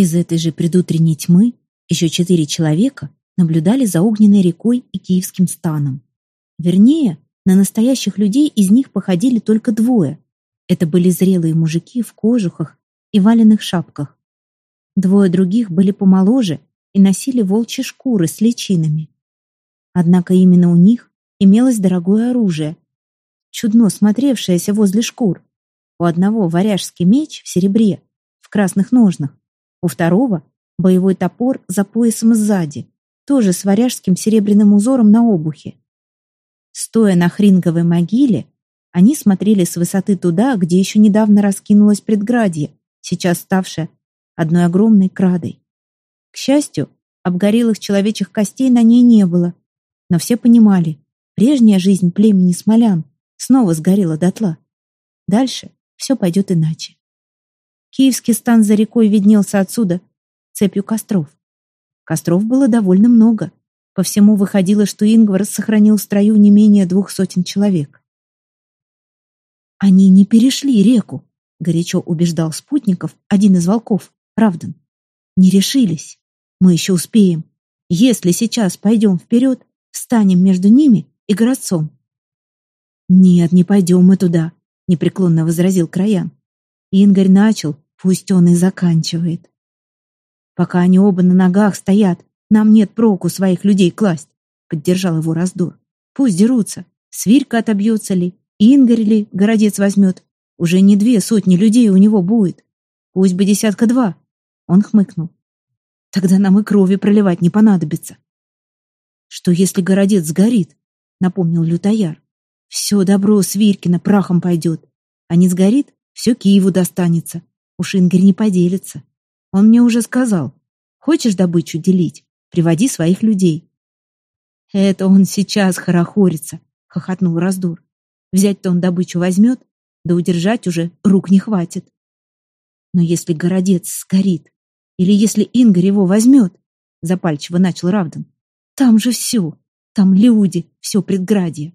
Из этой же предутренней тьмы еще четыре человека наблюдали за огненной рекой и киевским станом. Вернее, на настоящих людей из них походили только двое. Это были зрелые мужики в кожухах и валенных шапках. Двое других были помоложе и носили волчьи шкуры с личинами. Однако именно у них имелось дорогое оружие, чудно смотревшееся возле шкур. У одного варяжский меч в серебре, в красных ножнах, у второго боевой топор за поясом сзади, тоже с варяжским серебряным узором на обухе. Стоя на хринговой могиле, они смотрели с высоты туда, где еще недавно раскинулось предградье, сейчас ставшее одной огромной крадой. К счастью, обгорелых человечьих костей на ней не было, но все понимали, прежняя жизнь племени смолян снова сгорела дотла. Дальше все пойдет иначе. Киевский стан за рекой виднелся отсюда, цепью костров. Костров было довольно много. По всему выходило, что Ингвар сохранил в строю не менее двух сотен человек. «Они не перешли реку», — горячо убеждал спутников один из волков, Равдан. «Не решились. Мы еще успеем. Если сейчас пойдем вперед, встанем между ними и городцом». «Нет, не пойдем мы туда», — непреклонно возразил Краян. Ингарь начал, пусть он и заканчивает. Пока они оба на ногах стоят, нам нет проку своих людей класть, поддержал его раздор. Пусть дерутся. Свирка отобьется ли, Ингарь ли городец возьмет. Уже не две сотни людей у него будет. Пусть бы десятка два. Он хмыкнул. Тогда нам и крови проливать не понадобится. Что если городец сгорит? Напомнил Лютояр. Все добро Свиркина прахом пойдет. А не сгорит, все Киеву достанется. Уж Ингрь не поделится. Он мне уже сказал. Хочешь добычу делить? Приводи своих людей. Это он сейчас хорохорится, хохотнул Раздор. Взять-то он добычу возьмет, да удержать уже рук не хватит. Но если городец сгорит, или если Ингар его возьмет, запальчиво начал Равдан, там же все, там люди, все предградье.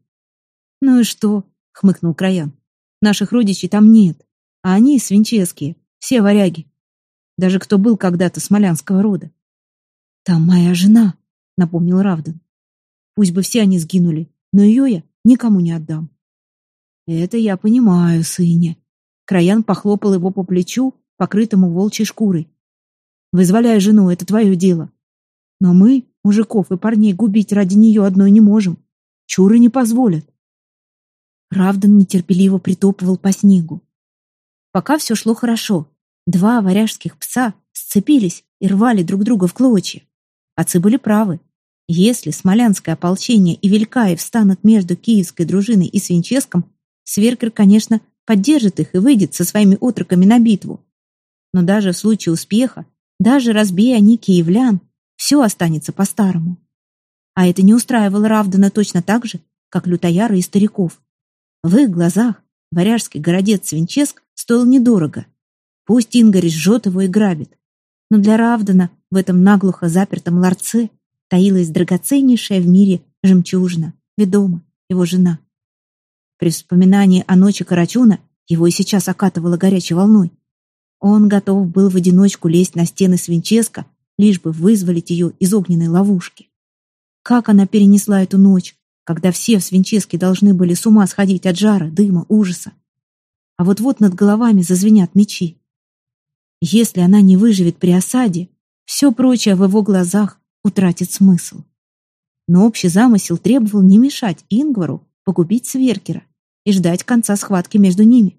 Ну и что, хмыкнул Краян, наших родичей там нет. А они свинческие, все варяги. Даже кто был когда-то смолянского рода. «Там моя жена», — напомнил Равдан. «Пусть бы все они сгинули, но ее я никому не отдам». «Это я понимаю, сыне». Краян похлопал его по плечу, покрытому волчьей шкурой. «Вызволяй жену, это твое дело. Но мы, мужиков и парней, губить ради нее одной не можем. Чуры не позволят». Равдан нетерпеливо притопывал по снегу. Пока все шло хорошо. Два варяжских пса сцепились и рвали друг друга в клочья. Отцы были правы. Если смолянское ополчение и Велькаев встанут между киевской дружиной и Свинческом, Сверкер, конечно, поддержит их и выйдет со своими отроками на битву. Но даже в случае успеха, даже разбея они киевлян, все останется по-старому. А это не устраивало Равдана точно так же, как лютояра и стариков. В их глазах варяжский городец Свинческ стоил недорого. Пусть Ингарь жжет его и грабит. Но для Равдана в этом наглухо запертом ларце таилась драгоценнейшая в мире жемчужина, ведома, его жена. При вспоминании о ночи Карачуна его и сейчас окатывало горячей волной. Он готов был в одиночку лезть на стены Свинческа, лишь бы вызволить ее из огненной ловушки. Как она перенесла эту ночь, когда все в Свинческе должны были с ума сходить от жара, дыма, ужаса а вот-вот над головами зазвенят мечи. Если она не выживет при осаде, все прочее в его глазах утратит смысл. Но общий замысел требовал не мешать Ингвару погубить Сверкера и ждать конца схватки между ними.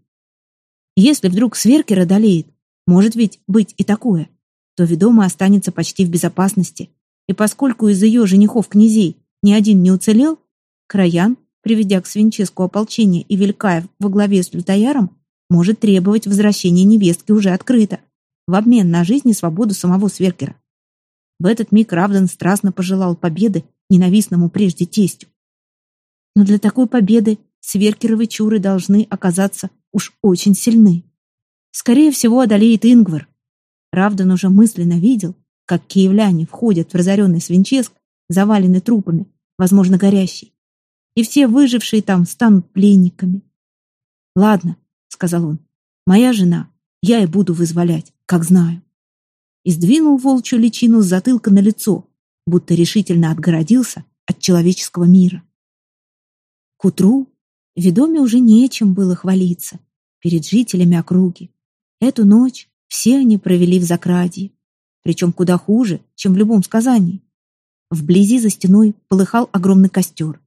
Если вдруг Сверкера одолеет, может ведь быть и такое, то ведома останется почти в безопасности, и поскольку из ее женихов-князей ни один не уцелел, Краян приведя к Свинческу ополчение и Велькаев во главе с Лютояром, может требовать возвращения невестки уже открыто, в обмен на жизнь и свободу самого Сверкера. В этот миг Равдан страстно пожелал победы ненавистному прежде тестю. Но для такой победы Сверкеровы чуры должны оказаться уж очень сильны. Скорее всего, одолеет Ингвар. Равдан уже мысленно видел, как киевляне входят в разоренный Свинческ, заваленный трупами, возможно, горящий и все выжившие там станут пленниками. «Ладно», — сказал он, — «моя жена, я и буду вызволять, как знаю». и сдвинул волчью личину с затылка на лицо, будто решительно отгородился от человеческого мира. К утру Ведоме уже нечем было хвалиться перед жителями округи. Эту ночь все они провели в Закрадье, причем куда хуже, чем в любом сказании. Вблизи за стеной полыхал огромный костер.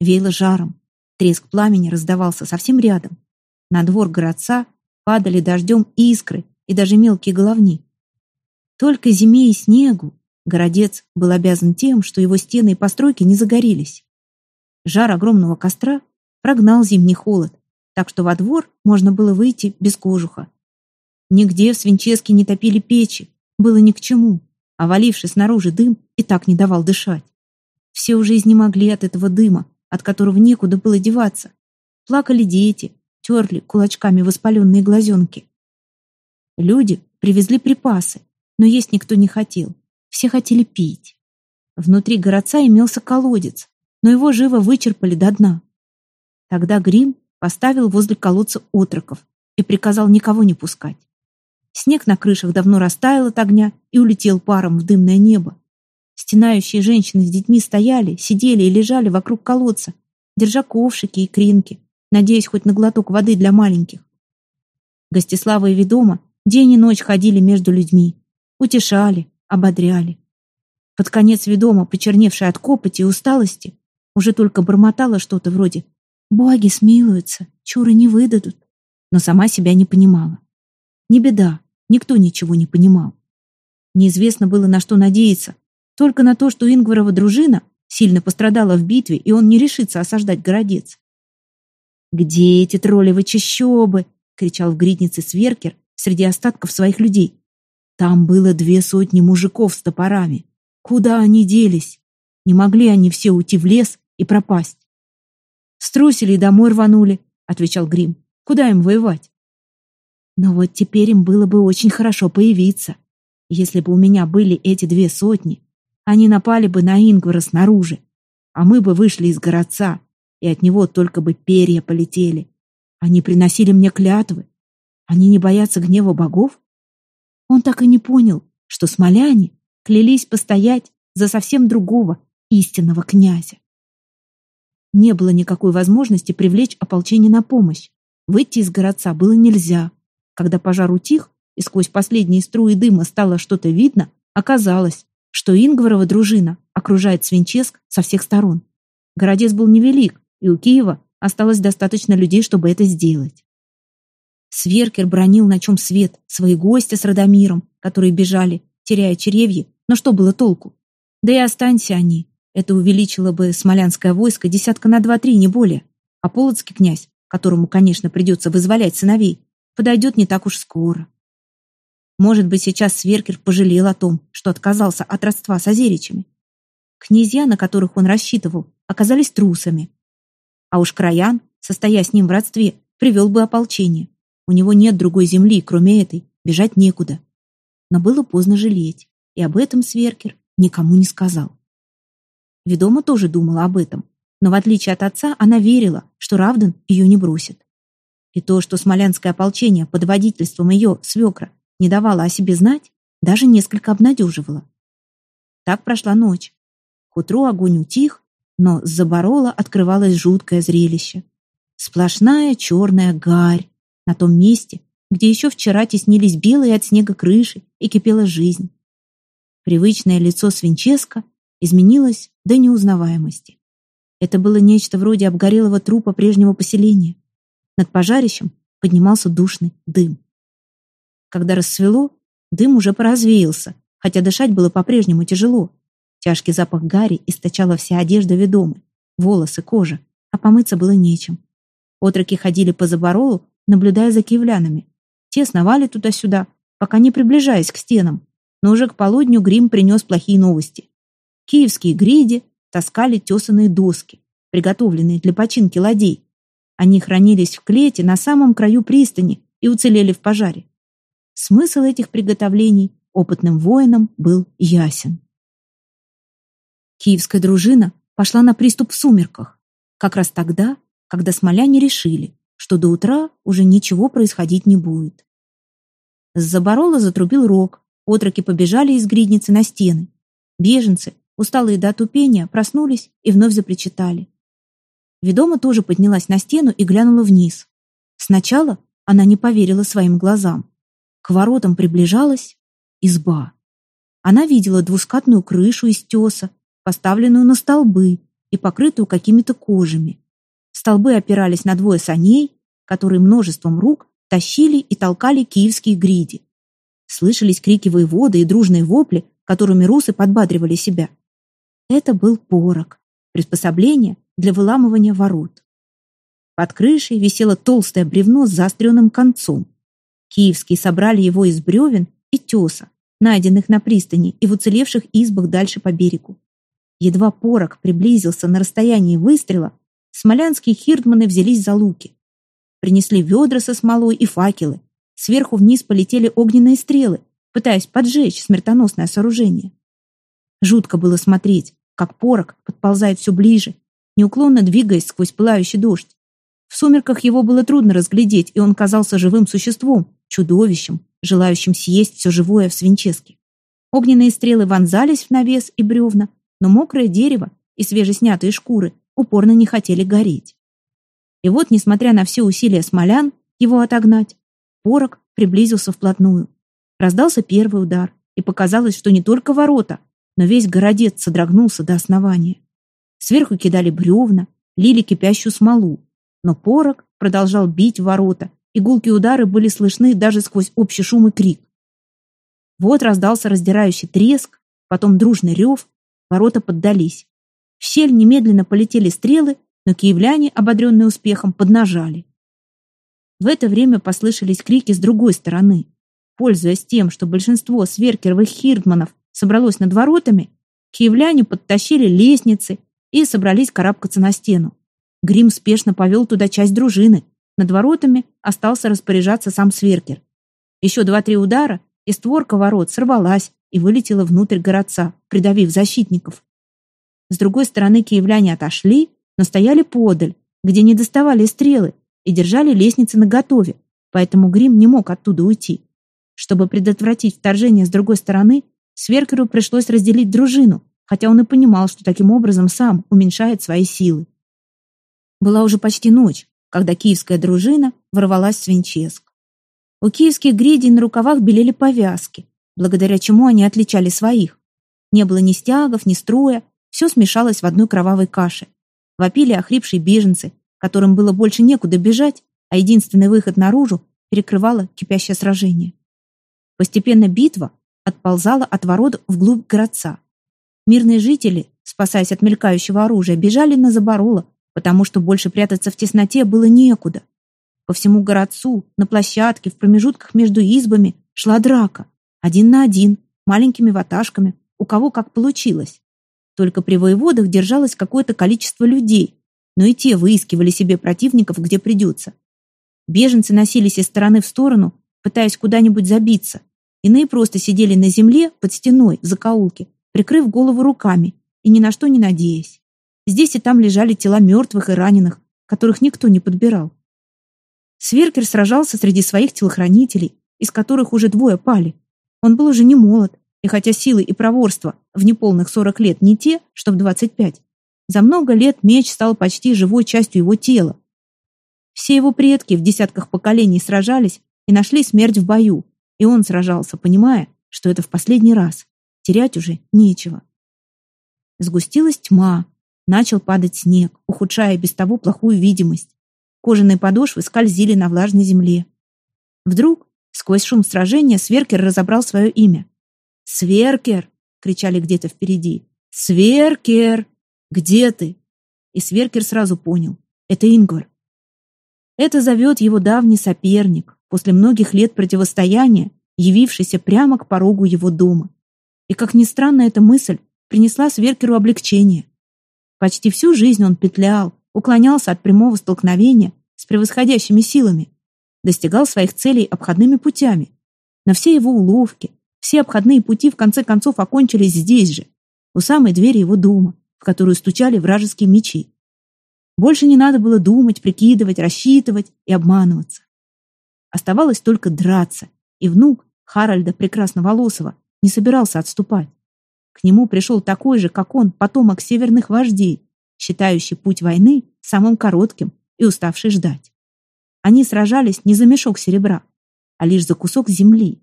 Веяло жаром. Треск пламени раздавался совсем рядом. На двор городца падали дождем искры и даже мелкие головни. Только зиме и снегу городец был обязан тем, что его стены и постройки не загорелись. Жар огромного костра прогнал зимний холод, так что во двор можно было выйти без кожуха. Нигде в Свинческе не топили печи, было ни к чему, а валивший снаружи дым и так не давал дышать. Все уже изнемогли от этого дыма, от которого некуда было деваться. Плакали дети, терли кулачками воспаленные глазенки. Люди привезли припасы, но есть никто не хотел. Все хотели пить. Внутри городца имелся колодец, но его живо вычерпали до дна. Тогда Грим поставил возле колодца отроков и приказал никого не пускать. Снег на крышах давно растаял от огня и улетел паром в дымное небо. Стенающие женщины с детьми стояли, сидели и лежали вокруг колодца, держа ковшики и кринки, надеясь хоть на глоток воды для маленьких. Гостислава и Ведома день и ночь ходили между людьми, утешали, ободряли. Под конец Ведома, почерневшая от копоти и усталости, уже только бормотала что-то вроде Боги смилуются, чуры не выдадут. Но сама себя не понимала. Не беда, никто ничего не понимал. Неизвестно было, на что надеяться. Только на то, что Ингварова дружина сильно пострадала в битве, и он не решится осаждать городец. «Где эти троллевы чащобы?» — кричал в гриднице Сверкер среди остатков своих людей. Там было две сотни мужиков с топорами. Куда они делись? Не могли они все уйти в лес и пропасть. Струсили и домой рванули, отвечал Грим. Куда им воевать? Но вот теперь им было бы очень хорошо появиться. Если бы у меня были эти две сотни, они напали бы на Ингвара снаружи, а мы бы вышли из городца, и от него только бы перья полетели. Они приносили мне клятвы. Они не боятся гнева богов? Он так и не понял, что смоляне клялись постоять за совсем другого истинного князя. Не было никакой возможности привлечь ополчение на помощь. Выйти из городца было нельзя. Когда пожар утих, и сквозь последние струи дыма стало что-то видно, оказалось, что Ингварова дружина окружает Свинческ со всех сторон. Городец был невелик, и у Киева осталось достаточно людей, чтобы это сделать. Сверкер бронил, на чем свет, свои гости с Радомиром, которые бежали, теряя черевьи, но что было толку? Да и останься они, это увеличило бы смолянское войско десятка на два-три, не более. А полоцкий князь, которому, конечно, придется вызволять сыновей, подойдет не так уж скоро. Может быть, сейчас Сверкер пожалел о том, что отказался от родства с озеричами. Князья, на которых он рассчитывал, оказались трусами. А уж Краян, состоя с ним в родстве, привел бы ополчение. У него нет другой земли, кроме этой, бежать некуда. Но было поздно жалеть, и об этом Сверкер никому не сказал. Ведома тоже думала об этом, но в отличие от отца она верила, что Равден ее не бросит. И то, что смолянское ополчение под водительством ее, свекра, не давало о себе знать, даже несколько обнадеживало. Так прошла ночь. К утру огонь утих, но с заборола открывалось жуткое зрелище. Сплошная черная гарь на том месте, где еще вчера теснились белые от снега крыши и кипела жизнь. Привычное лицо Свинческа изменилось до неузнаваемости. Это было нечто вроде обгорелого трупа прежнего поселения. Над пожарищем поднимался душный дым. Когда рассвело, дым уже поразвеялся, хотя дышать было по-прежнему тяжело. Тяжкий запах гари источала вся одежда ведомы, волосы, кожа, а помыться было нечем. Отроки ходили по заборолу, наблюдая за киевлянами. Те сновали туда-сюда, пока не приближаясь к стенам, но уже к полудню Грим принес плохие новости. Киевские гриди таскали тесаные доски, приготовленные для починки ладей. Они хранились в клете на самом краю пристани и уцелели в пожаре. Смысл этих приготовлений опытным воинам был ясен. Киевская дружина пошла на приступ в сумерках, как раз тогда, когда смоляне решили, что до утра уже ничего происходить не будет. С заборола затрубил рог, Отроки побежали из гридницы на стены. Беженцы, усталые до отупения, проснулись и вновь запричитали. Ведома тоже поднялась на стену и глянула вниз. Сначала она не поверила своим глазам. К воротам приближалась изба. Она видела двускатную крышу из теса, поставленную на столбы и покрытую какими-то кожами. Столбы опирались на двое саней, которые множеством рук тащили и толкали киевские гриди. Слышались крики воеводы и дружные вопли, которыми русы подбадривали себя. Это был порог, приспособление для выламывания ворот. Под крышей висело толстое бревно с заостренным концом. Киевские собрали его из бревен и теса, найденных на пристани и в уцелевших избах дальше по берегу. Едва порог приблизился на расстоянии выстрела, смолянские хирдманы взялись за луки. Принесли ведра со смолой и факелы. Сверху вниз полетели огненные стрелы, пытаясь поджечь смертоносное сооружение. Жутко было смотреть, как порог подползает все ближе, неуклонно двигаясь сквозь пылающий дождь. В сумерках его было трудно разглядеть, и он казался живым существом, чудовищем, желающим съесть все живое в свинческе. Огненные стрелы вонзались в навес и бревна, но мокрое дерево и свежеснятые шкуры упорно не хотели гореть. И вот, несмотря на все усилия смолян его отогнать, порог приблизился вплотную. Раздался первый удар, и показалось, что не только ворота, но весь городец содрогнулся до основания. Сверху кидали бревна, лили кипящую смолу, но порог продолжал бить ворота, и гулкие удары были слышны даже сквозь общий шум и крик. Вот раздался раздирающий треск, потом дружный рев, ворота поддались. В щель немедленно полетели стрелы, но киевляне, ободренные успехом, поднажали. В это время послышались крики с другой стороны. Пользуясь тем, что большинство сверкеровых хирдманов собралось над воротами, киевляне подтащили лестницы и собрались карабкаться на стену. Грим спешно повел туда часть дружины. Над воротами остался распоряжаться сам Сверкер. Еще два-три удара, и створка ворот сорвалась и вылетела внутрь городца, придавив защитников. С другой стороны киевляне отошли, но стояли подаль, где не доставали стрелы, и держали лестницы наготове, поэтому Грим не мог оттуда уйти. Чтобы предотвратить вторжение с другой стороны, Сверкеру пришлось разделить дружину, хотя он и понимал, что таким образом сам уменьшает свои силы. Была уже почти ночь, когда киевская дружина ворвалась в Свинческ. У киевских гридей на рукавах белели повязки, благодаря чему они отличали своих. Не было ни стягов, ни строя, все смешалось в одной кровавой каше. Вопили охрипшие беженцы, которым было больше некуда бежать, а единственный выход наружу перекрывало кипящее сражение. Постепенно битва отползала от ворот вглубь городца. Мирные жители, спасаясь от мелькающего оружия, бежали на забороло, потому что больше прятаться в тесноте было некуда. По всему городцу, на площадке, в промежутках между избами шла драка. Один на один, маленькими ваташками, у кого как получилось. Только при воеводах держалось какое-то количество людей, но и те выискивали себе противников, где придется. Беженцы носились из стороны в сторону, пытаясь куда-нибудь забиться. Иные просто сидели на земле под стеной в закоулке, прикрыв голову руками и ни на что не надеясь. Здесь и там лежали тела мертвых и раненых, которых никто не подбирал. Сверкер сражался среди своих телохранителей, из которых уже двое пали. Он был уже не молод, и хотя силы и проворство в неполных 40 лет не те, что в 25, за много лет меч стал почти живой частью его тела. Все его предки в десятках поколений сражались и нашли смерть в бою, и он сражался, понимая, что это в последний раз. Терять уже нечего. Сгустилась тьма, начал падать снег, ухудшая без того плохую видимость. Кожаные подошвы скользили на влажной земле. Вдруг, сквозь шум сражения, Сверкер разобрал свое имя. «Сверкер!» — кричали где-то впереди. «Сверкер! Где ты?» И Сверкер сразу понял. Это Ингвар. Это зовет его давний соперник, после многих лет противостояния, явившийся прямо к порогу его дома. И, как ни странно, эта мысль принесла Сверкеру облегчение. Почти всю жизнь он петлял, уклонялся от прямого столкновения с превосходящими силами, достигал своих целей обходными путями. Но все его уловки, все обходные пути в конце концов окончились здесь же, у самой двери его дома, в которую стучали вражеские мечи. Больше не надо было думать, прикидывать, рассчитывать и обманываться. Оставалось только драться, и внук Харальда Прекрасноволосого, не собирался отступать. К нему пришел такой же, как он, потомок северных вождей, считающий путь войны самым коротким и уставший ждать. Они сражались не за мешок серебра, а лишь за кусок земли.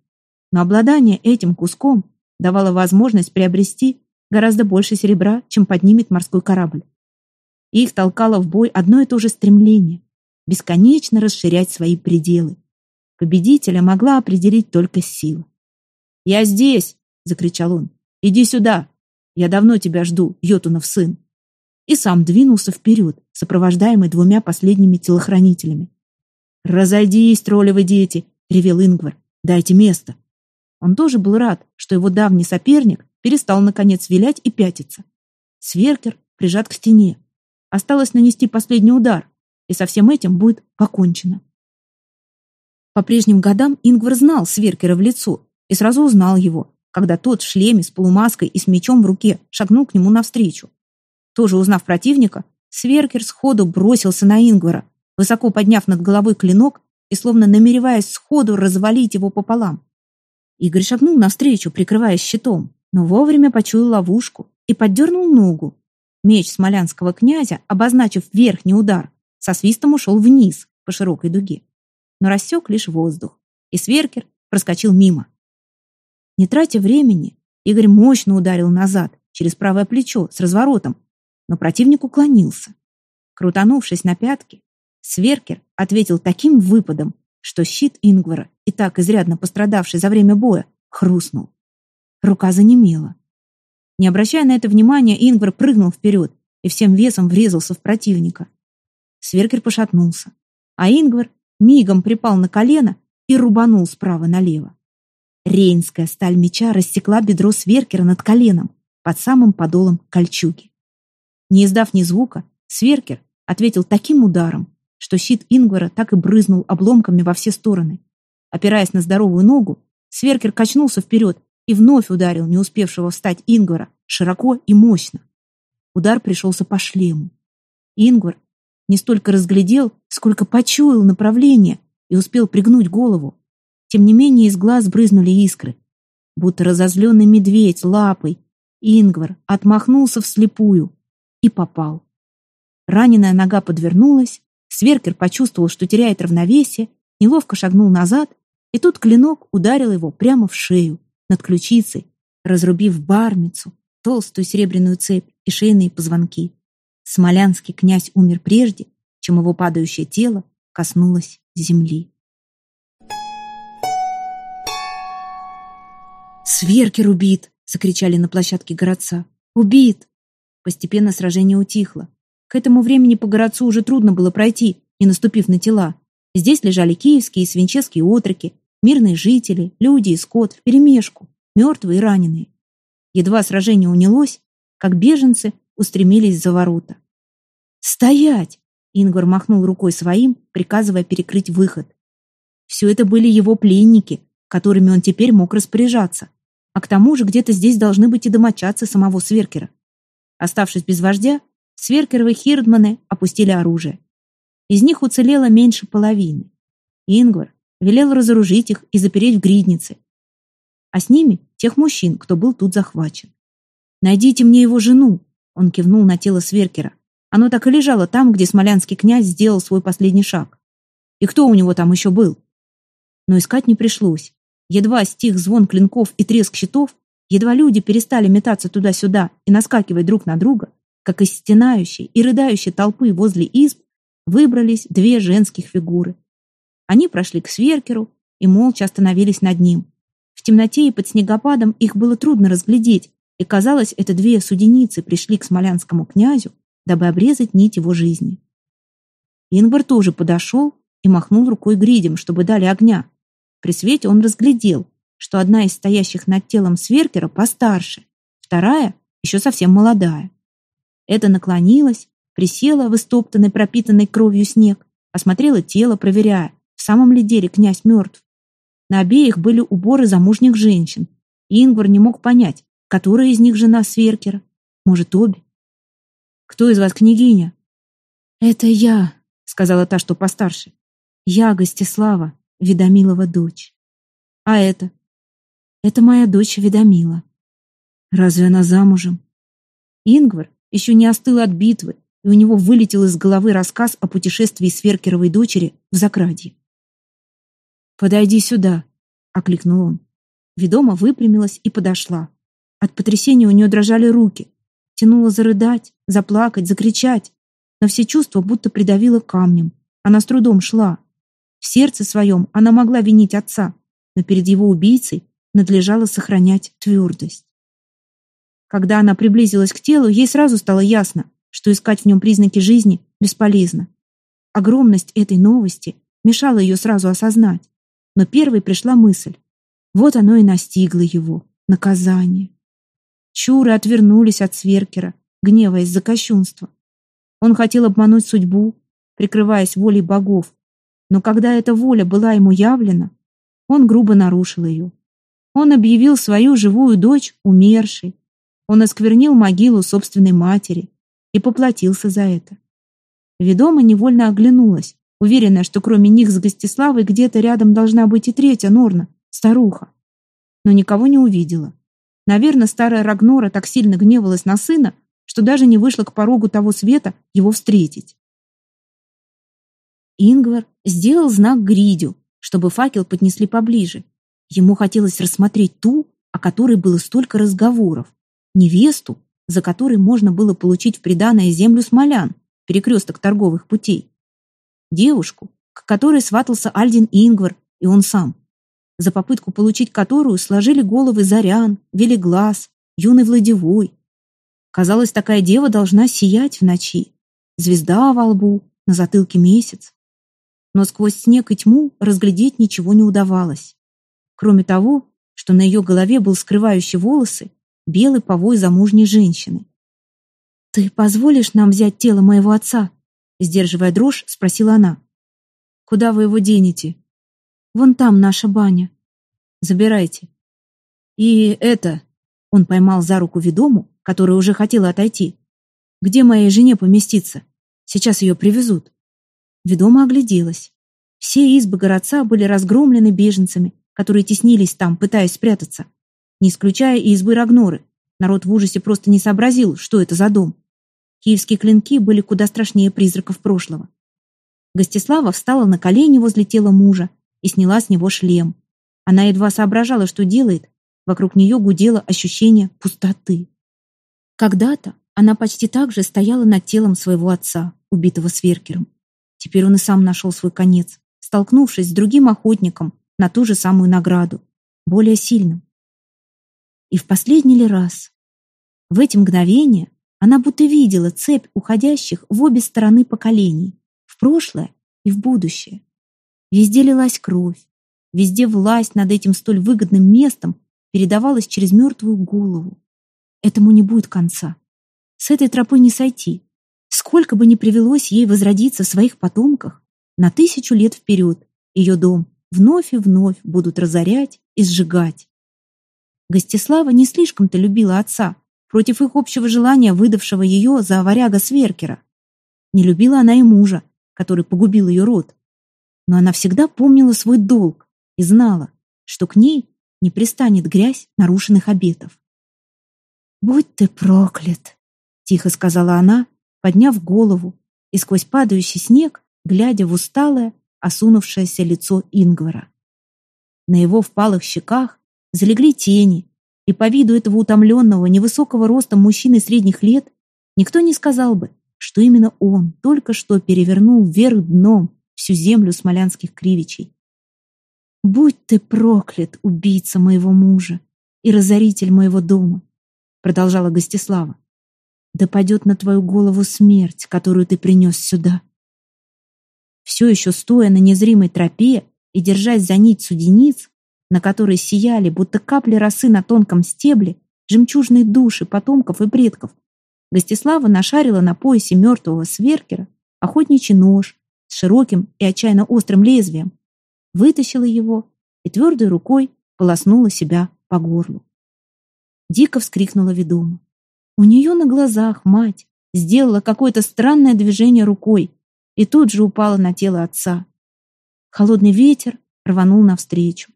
Но обладание этим куском давало возможность приобрести гораздо больше серебра, чем поднимет морской корабль. Их толкало в бой одно и то же стремление – бесконечно расширять свои пределы. Победителя могла определить только сила. «Я здесь!» — закричал он. «Иди сюда! Я давно тебя жду, Йотунов сын!» И сам двинулся вперед, сопровождаемый двумя последними телохранителями. «Разойдись, троллевы дети!» — ревел Ингвар. «Дайте место!» Он тоже был рад, что его давний соперник перестал, наконец, вилять и пятиться. Сверкер прижат к стене. Осталось нанести последний удар, и со всем этим будет покончено. По прежним годам Ингвар знал Сверкера в лицо и сразу узнал его, когда тот в шлеме с полумаской и с мечом в руке шагнул к нему навстречу. Тоже узнав противника, Сверкер сходу бросился на Ингвара, высоко подняв над головой клинок и словно намереваясь сходу развалить его пополам. Игорь шагнул навстречу, прикрываясь щитом, но вовремя почуял ловушку и поддернул ногу. Меч смолянского князя, обозначив верхний удар, со свистом ушел вниз по широкой дуге но рассек лишь воздух, и Сверкер проскочил мимо. Не тратя времени, Игорь мощно ударил назад, через правое плечо, с разворотом, но противник уклонился. Крутанувшись на пятки, Сверкер ответил таким выпадом, что щит Ингвара, и так изрядно пострадавший за время боя, хрустнул. Рука занемела. Не обращая на это внимания, Ингвар прыгнул вперед и всем весом врезался в противника. Сверкер пошатнулся, а Ингвар мигом припал на колено и рубанул справа налево. Рейнская сталь меча рассекла бедро Сверкера над коленом, под самым подолом кольчуги. Не издав ни звука, Сверкер ответил таким ударом, что щит Ингвара так и брызнул обломками во все стороны. Опираясь на здоровую ногу, Сверкер качнулся вперед и вновь ударил не успевшего встать Ингвара широко и мощно. Удар пришелся по шлему. Ингвар не столько разглядел, сколько почуял направление и успел пригнуть голову. Тем не менее из глаз брызнули искры. Будто разозленный медведь лапой, Ингвар отмахнулся вслепую и попал. Раненая нога подвернулась, Сверкер почувствовал, что теряет равновесие, неловко шагнул назад, и тут клинок ударил его прямо в шею, над ключицей, разрубив бармицу, толстую серебряную цепь и шейные позвонки. Смолянский князь умер прежде, чем его падающее тело коснулось земли. «Сверкер убит!» — закричали на площадке городца. «Убит!» Постепенно сражение утихло. К этому времени по городцу уже трудно было пройти, не наступив на тела. Здесь лежали киевские и свинческие отроки, мирные жители, люди и скот вперемешку, мертвые и раненые. Едва сражение унялось, как беженцы устремились за ворота. «Стоять!» — Ингвар махнул рукой своим, приказывая перекрыть выход. Все это были его пленники, которыми он теперь мог распоряжаться. А к тому же где-то здесь должны быть и домочадцы самого Сверкера. Оставшись без вождя, Сверкеровы хирдманы опустили оружие. Из них уцелело меньше половины. Ингвар велел разоружить их и запереть в гриднице. А с ними тех мужчин, кто был тут захвачен. «Найдите мне его жену!» Он кивнул на тело Сверкера. Оно так и лежало там, где смолянский князь сделал свой последний шаг. И кто у него там еще был? Но искать не пришлось. Едва стих звон клинков и треск щитов, едва люди перестали метаться туда-сюда и наскакивать друг на друга, как из стенающей и рыдающей толпы возле изб выбрались две женских фигуры. Они прошли к Сверкеру и молча остановились над ним. В темноте и под снегопадом их было трудно разглядеть, и казалось, это две суденицы пришли к смолянскому князю, дабы обрезать нить его жизни. Ингвар тоже подошел и махнул рукой гридем, чтобы дали огня. При свете он разглядел, что одна из стоящих над телом сверкера постарше, вторая еще совсем молодая. Эта наклонилась, присела в истоптанный, пропитанный кровью снег, осмотрела тело, проверяя, в самом ли деле князь мертв. На обеих были уборы замужних женщин, и Ингвар не мог понять, Которая из них жена Сверкера? Может, обе? Кто из вас княгиня? Это я, сказала та, что постарше. Я Гостислава, Ведомилова дочь. А это? Это моя дочь Ведомила. Разве она замужем? Ингвар еще не остыл от битвы, и у него вылетел из головы рассказ о путешествии Сверкеровой дочери в Закрадье. «Подойди сюда», — окликнул он. Ведома выпрямилась и подошла. От потрясения у нее дрожали руки. Тянуло зарыдать, заплакать, закричать. Но все чувства будто придавило камнем. Она с трудом шла. В сердце своем она могла винить отца, но перед его убийцей надлежало сохранять твердость. Когда она приблизилась к телу, ей сразу стало ясно, что искать в нем признаки жизни бесполезно. Огромность этой новости мешала ее сразу осознать. Но первой пришла мысль. Вот оно и настигло его. Наказание. Чуры отвернулись от Сверкера, гневаясь за кощунство. Он хотел обмануть судьбу, прикрываясь волей богов. Но когда эта воля была ему явлена, он грубо нарушил ее. Он объявил свою живую дочь умершей. Он осквернил могилу собственной матери и поплатился за это. Ведома невольно оглянулась, уверенная, что кроме них с Гостиславой где-то рядом должна быть и третья Норна, старуха. Но никого не увидела. Наверное, старая Рагнора так сильно гневалась на сына, что даже не вышла к порогу того света его встретить. Ингвар сделал знак Гридю, чтобы факел поднесли поближе. Ему хотелось рассмотреть ту, о которой было столько разговоров, невесту, за которой можно было получить в приданое землю смолян, перекресток торговых путей. Девушку, к которой сватался Альдин Ингвар и он сам, за попытку получить которую сложили головы Зарян, Велиглаз, юный Владевой. Казалось, такая дева должна сиять в ночи. Звезда во лбу, на затылке месяц. Но сквозь снег и тьму разглядеть ничего не удавалось. Кроме того, что на ее голове был скрывающий волосы белый повой замужней женщины. «Ты позволишь нам взять тело моего отца?» Сдерживая дрожь, спросила она. «Куда вы его денете?» «Вон там наша баня». «Забирайте». «И это...» Он поймал за руку ведому, которая уже хотела отойти. «Где моей жене поместиться? Сейчас ее привезут». Ведома огляделась. Все избы городца были разгромлены беженцами, которые теснились там, пытаясь спрятаться не исключая и избы Рагноры. Народ в ужасе просто не сообразил, что это за дом. Киевские клинки были куда страшнее призраков прошлого. Гостислава встала на колени возле тела мужа и сняла с него шлем. Она едва соображала, что делает. Вокруг нее гудело ощущение пустоты. Когда-то она почти так же стояла над телом своего отца, убитого сверкером. Теперь он и сам нашел свой конец, столкнувшись с другим охотником на ту же самую награду, более сильным, и в последний ли раз. В эти мгновения она будто видела цепь уходящих в обе стороны поколений, в прошлое и в будущее. Везде лилась кровь, везде власть над этим столь выгодным местом передавалась через мертвую голову. Этому не будет конца. С этой тропы не сойти. Сколько бы ни привелось ей возродиться в своих потомках, на тысячу лет вперед ее дом вновь и вновь будут разорять и сжигать. Гостислава не слишком-то любила отца, против их общего желания, выдавшего ее за варяга Сверкера. Не любила она и мужа, который погубил ее род. Но она всегда помнила свой долг и знала, что к ней не пристанет грязь нарушенных обетов. «Будь ты проклят!» — тихо сказала она, подняв голову и сквозь падающий снег, глядя в усталое, осунувшееся лицо Ингвара. На его впалых щеках залегли тени, и по виду этого утомленного, невысокого роста мужчины средних лет никто не сказал бы, что именно он только что перевернул вверх дном всю землю смолянских кривичей. «Будь ты проклят, убийца моего мужа и разоритель моего дома!» продолжала Гостислава. «Да падет на твою голову смерть, которую ты принес сюда!» Все еще стоя на незримой тропе и держась за нить судениц, на которой сияли, будто капли росы на тонком стебле, жемчужные души потомков и предков. Гостислава нашарила на поясе мертвого сверкера охотничий нож с широким и отчаянно острым лезвием, вытащила его и твердой рукой полоснула себя по горлу. Дико вскрикнула ведома. У нее на глазах мать сделала какое-то странное движение рукой и тут же упала на тело отца. Холодный ветер рванул навстречу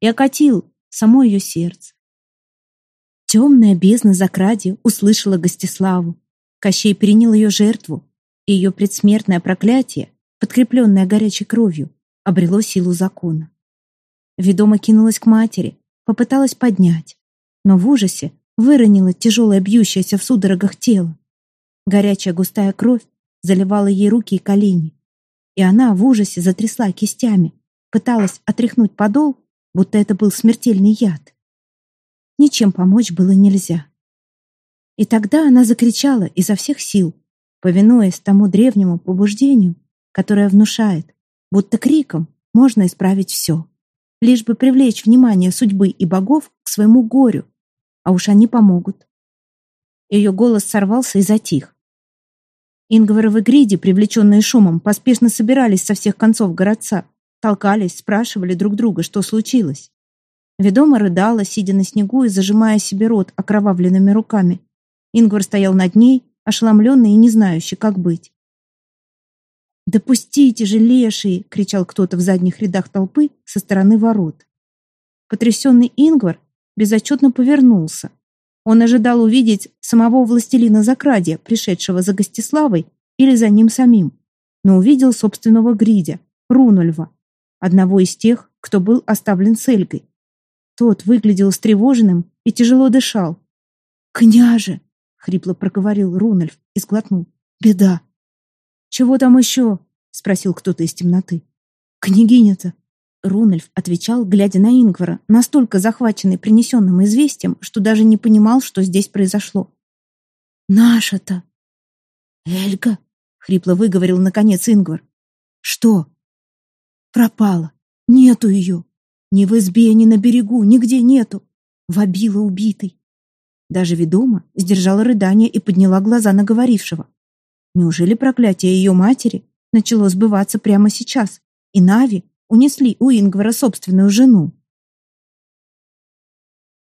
и окатил само ее сердце. Темная бездна Закради услышала Гостиславу. Кощей принял ее жертву, и ее предсмертное проклятие, подкрепленное горячей кровью, обрело силу закона. Ведома кинулась к матери, попыталась поднять, но в ужасе выронила тяжелое бьющееся в судорогах тело. Горячая густая кровь заливала ей руки и колени, и она в ужасе затрясла кистями, пыталась отряхнуть подол, будто это был смертельный яд. Ничем помочь было нельзя. И тогда она закричала изо всех сил, повинуясь тому древнему побуждению, которое внушает, будто криком можно исправить все, лишь бы привлечь внимание судьбы и богов к своему горю, а уж они помогут. Ее голос сорвался и затих. Ингваровы гриди, привлеченные шумом, поспешно собирались со всех концов городца, толкались, спрашивали друг друга, что случилось. Ведома рыдала, сидя на снегу и зажимая себе рот окровавленными руками. Ингвар стоял над ней, ошеломленный и не знающий, как быть. «Допустите же, лешие!» — кричал кто-то в задних рядах толпы со стороны ворот. Потрясенный Ингвар безотчетно повернулся. Он ожидал увидеть самого властелина Закрадия, пришедшего за Гостиславой, или за ним самим, но увидел собственного Гридя, Рунульва, одного из тех, кто был оставлен с Эльгой. Тот выглядел встревоженным и тяжело дышал. «Княже!» — хрипло проговорил Рунольф и сглотнул. «Беда!» «Чего там еще?» — спросил кто-то из темноты. «Княгиня-то!» Рунольф отвечал, глядя на Ингвара, настолько захваченный принесенным известием, что даже не понимал, что здесь произошло. «Наша-то!» «Эльга!» — хрипло выговорил наконец Ингвар. «Что?» «Пропала. Нету ее. Ни в избе, ни на берегу, нигде нету. Вобила убитой». Даже ведома сдержала рыдание и подняла глаза на говорившего. Неужели проклятие ее матери начало сбываться прямо сейчас, и Нави унесли у Ингвара собственную жену.